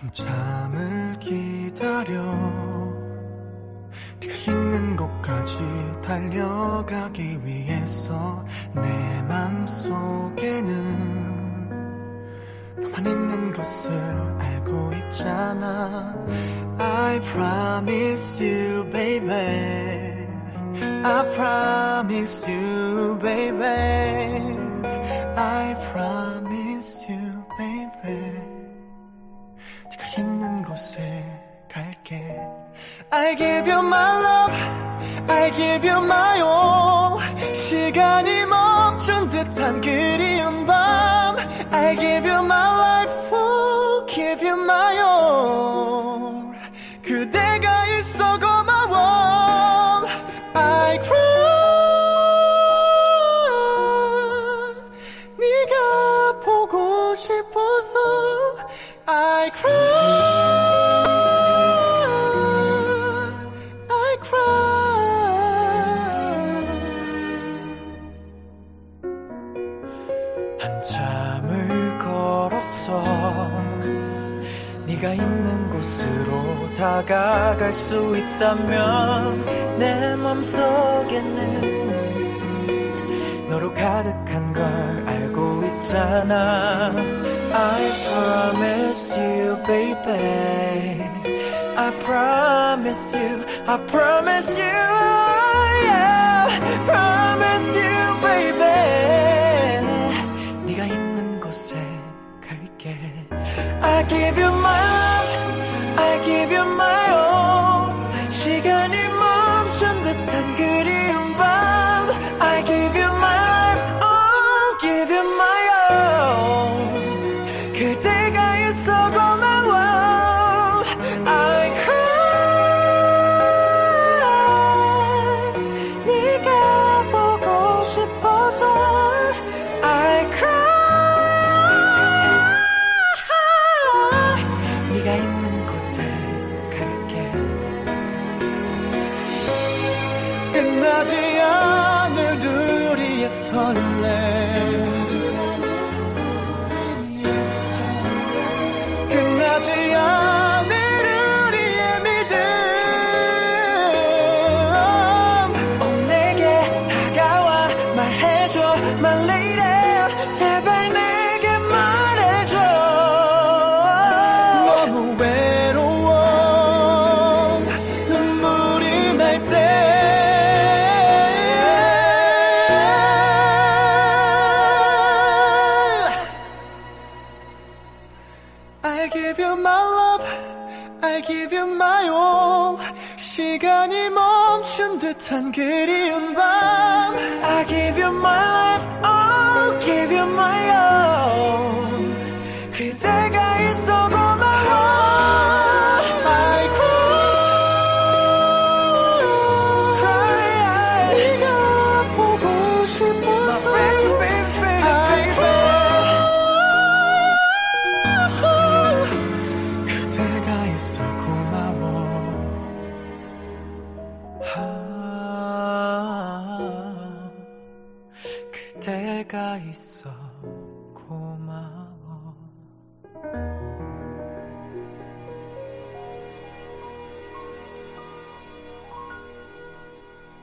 한참을 기다려 네가 있는 곳까지 달려가기 위해서 내 맘속에는 너만 있는 것을 알고 있잖아 I promise you baby I promise you baby I promise you baby I give you my love I give you my all 시간이 멈춘 듯한 그리운 밤 I give you my life oh, give you my all 그대가 있어 고마워 I cry 네가 보고 싶어서 I cry 한참을 걸었어 네가 있는 곳으로 다가갈 수 있다면 내 맘속에는 너로 가득한 걸 알고 있잖아 I promise you baby I promise you I promise you yeah promise give you my love I give you my 끝나지 않을 우리의 설렘 give you my love, I give you my all. 시간이 멈춘 듯한 그리운 밤. I give you my life, oh, give you my 내가 있어.